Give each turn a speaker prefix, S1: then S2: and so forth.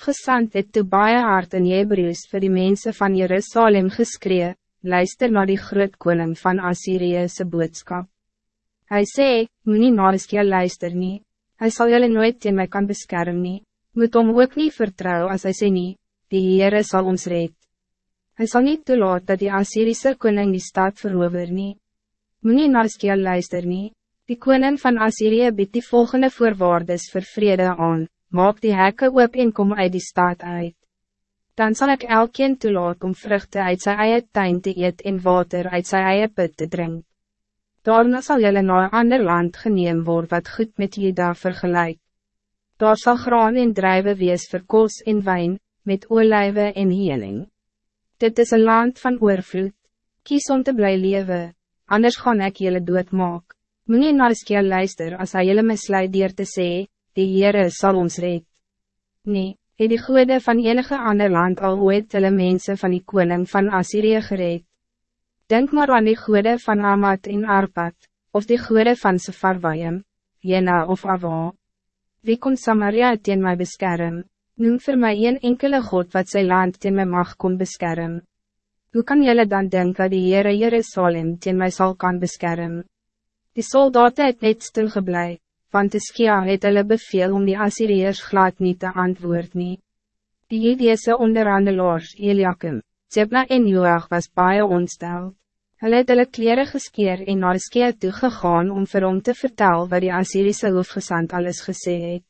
S1: Gesand het toe baie hard in Hebrews vir die mense van Jerusalem geskree, luister naar die groot koning van Assyriëse boodskap. Hij sê, moenie na Iskeel luister nie, hy sal julle nooit teen my kan beskerm nie, moet om ook nie vertrouw als hij sê nie, die Heere sal ons red. Hy sal niet toelaat dat die Assyrische koning die stad verover nie. Moenie na Iskeel luister nie, die koning van Assyrië biedt die volgende voorwaardes vir vrede aan, maak die hekke oop en kom uit die stad uit. Dan zal ik elkeen toelaat om vruchten uit zijn eie tuin te eet en water uit zijn eie put te drinken. Daarna zal jullie naar een ander land geneem worden wat goed met Juda vergelijk. Daar zal graan en drijven wees vir koos en wijn, met olijven en healing. Dit is een land van oorvloed. Kies om te blij leven, anders gaan ik jullie doodmaak. Moet je naar skeel luister als hij jullie misleid dier te sê, die Heere sal ons red. Nee, het die goede van enige ander land al ooit hulle mense van die koning van Assyrië gereed. Denk maar aan die goede van Amat en Arpad, of die goede van Sefarwaim, Jena of Ava. Wie kon Samaria teen my beskerm? Noem voor mij een enkele God wat zijn land teen my mag kon beskerm. Hoe kan jullie dan denken dat die Heere Jerusalem teen my sal kan beskerm? Die soldaten het net stilgeblij, want Iskia het hulle beveel om die Assyriërs glad niet te antwoord nie. Die Jedeese onderhandelaars Eliakim, Zebna en Joach was baie ontsteld. Hulle het hulle kleren geskeer en naar Iskia toegegaan om vir hom te vertellen wat die Assyrische hoofdgezant alles gesê het.